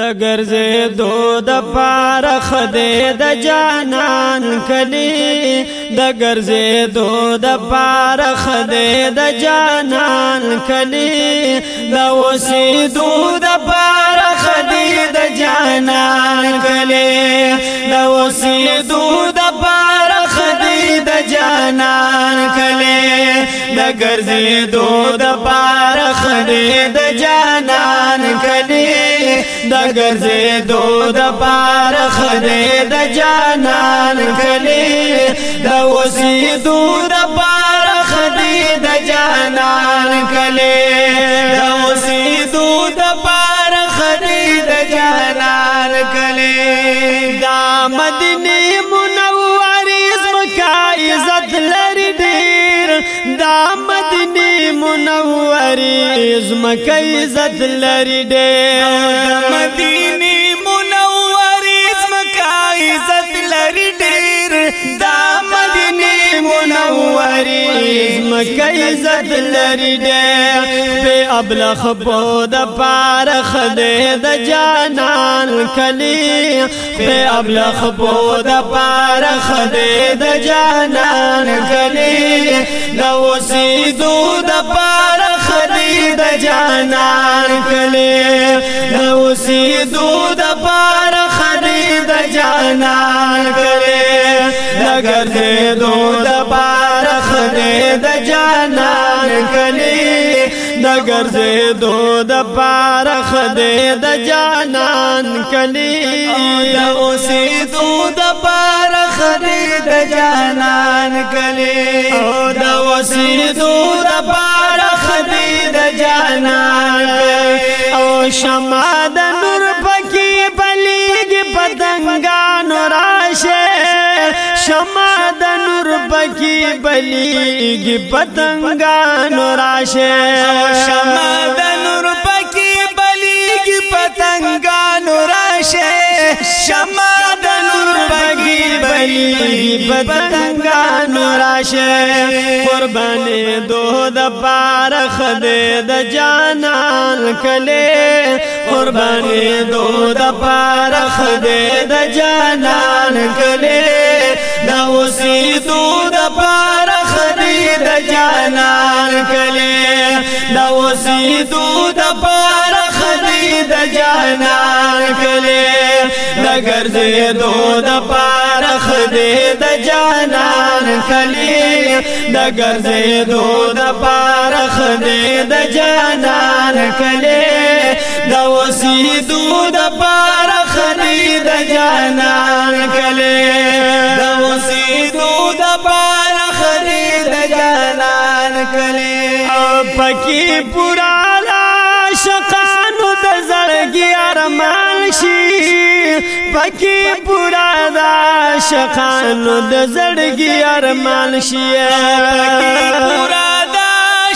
د ګرځې دو د پار خدې د جانان کلی د ګرځې دو د پار خدې د جانان کلی د وسې دو د پار خدې د جانان کلی د وسې دو د پار خدې د جانان کلی د ګرځې دو د پار خدې د جانان کلی د ګرځې دو د پار خدای د جانان کلی د وسی دو د پار خدای د جانان کلی د وسی دو د پار خدای د جانان کلی د مدینه منورې زمکا عزت لري ډیر د مدینه منورې زمکه عزت لري ډېر مدینه منورې زمکه عزت لري ډېر دا مدینه منورې زمکه عزت لري ډېر په ابلخ بود پار خدای د جانان کلی په ابلخ بود پار خدای د جانان کلی نو سیدو جانان کلی نو سی دو د پار خرید جانان کلی نګر دې دو د پار خرید جانان کلی نګر دې دو د پار خرید جانان کلی نو سی دو د پار خرید جانان کلی او د وسی دو د پار خرید رڼا او شمع د نور پکې بلیږي پتنګانو راشه شمع د نور پکې بلیږي پتنګانو راشه شمع د نور پکې بلیږي پتنګانو راشه شمع بگی بلی بدنگانو راشه قربانی دو د پار خدای د جانان کله قربانی دو د پار خدای د جانان کله دا اوسې دو د پار خدای د جانان کله دا اوسې دو ګرځېدو د پارخ دې د جانان کلی د ګرځېدو د پارخ دې د جانان کلی د وسیدو د پارخ دې د جانان کلی د وسیدو د پارخ دې د جانان کلی پکی پورا پکی پورا دا شقانو د زړګي ارمان شیا پورا دا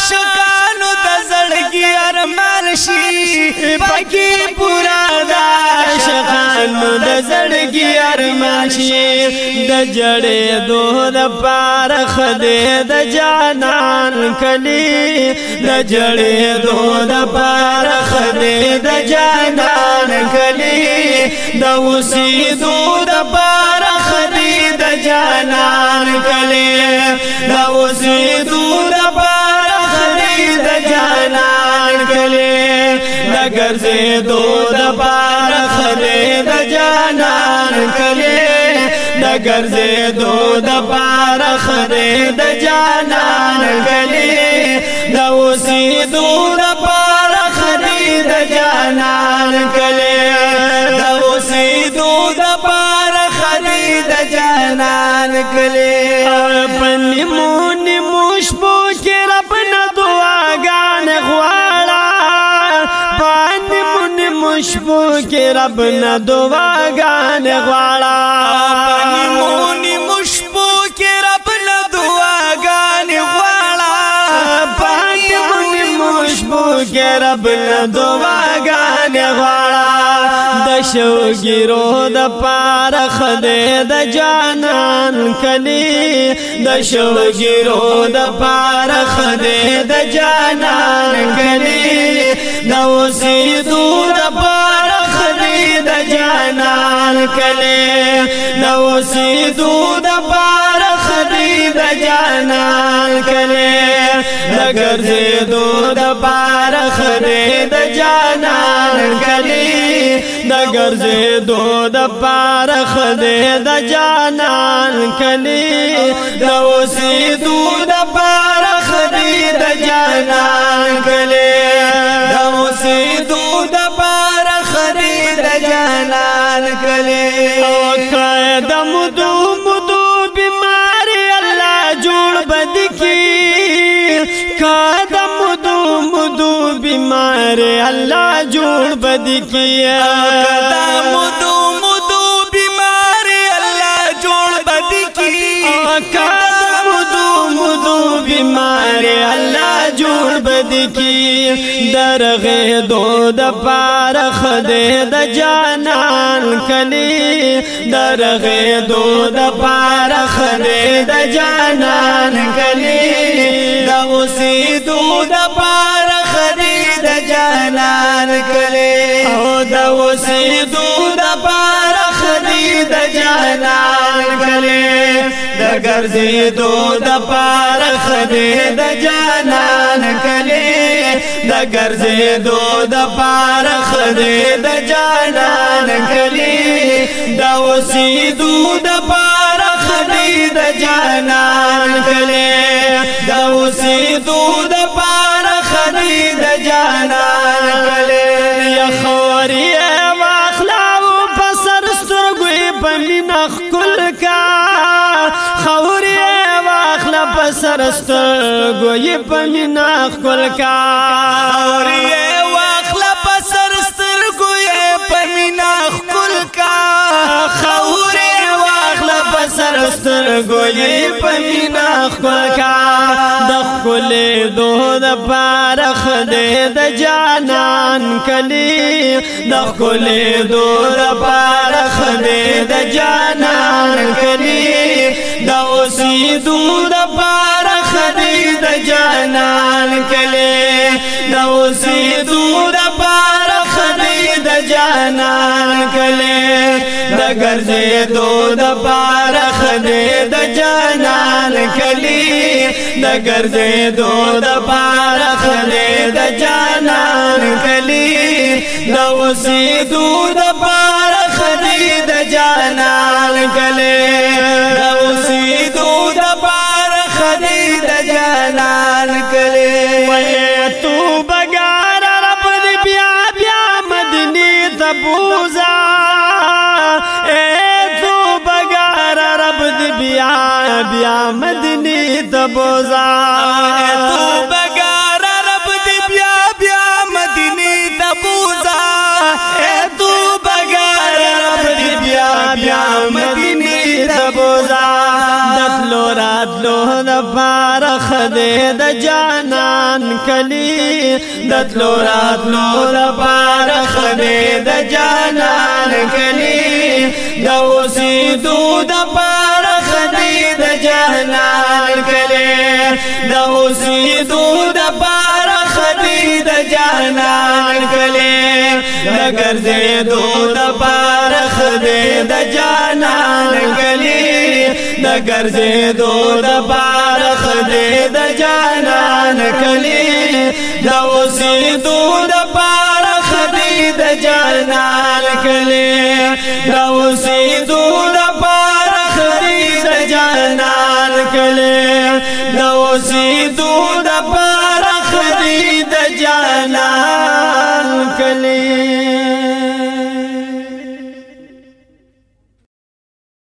شقانو د زړګي ارمان شي پکی پورا دا شقانو د زړګي ارمان شي د جړې دوه د پار خدې د جانان کلی د جړې دوه د پار خدې د جانان د اوسېدو د بار خدي د جانان کلي د اوسېدو د بار خدي د جانان کلي د ګرځېدو د بار خدي د جانان کلي د ګرځېدو د بار خدي د جانان کلي د اوسېدو کې رب نه دعاګان غواړه پني مونې مشپو کې رب نه دعاګان غواړه پني مونې مشپو کې رب نه دعاګان غواړه د شوګیرو د پار خدای د جانان کلی د شوګیرو د پار خدای د جانان کلی نو سیدو کله نو سیدو د بار خدی د جانان کله نګر زیدو د بار خدی د جانان کله نګر زیدو د بار خدی د جانان کله نو سیدو د بار خدی د جانان कदम बीमारे अलाह जोड़ी कदम बीमारे درغه دو د پار خده د جانان کلی درغه دو د پار خده د جانان کلی د اوسې دو د پار خده د جانان کلی او د اوسې دو د پار خده د جانان کلی د ګرځې دو د پار خده د جانان د ګرځې دو د پار خدای د جانان کلی دا وسی دو د پار خدای د جانان کلی دا وسی دو دست گوی پمینا خپل کا اوریه واخل پسر ستر گوی پمینا خپل کا خوره واخل پسر ستر گوی پمینا خپل کا د خپل دوه د بارخ دې د جانان کلی د خپل دوه د بارخ دې د جانان کلی دا اوسې دوه ګرځې دو د پار خدې د جانان کلی د ګرځې دو د پار خدې د جانان کلی د وسې دو د پار تبوزا تو بغار رب دی بیا بیا مدینی تبوزا تو بغار رب دی بیا بیا مدینی تبوزا دتلو راتلو د بار خدای د جانان کلی دتلو راتلو د بار خدای د جانان کلی د اوسې دو د پار د اوسې دود بار خدي د جانان کله نګر دې دود بار خدي د جانان کله نګر دې دود بار خدي د جانان کله د اوسې دود بار خدي د جانان کله د اوسې دود دا وسید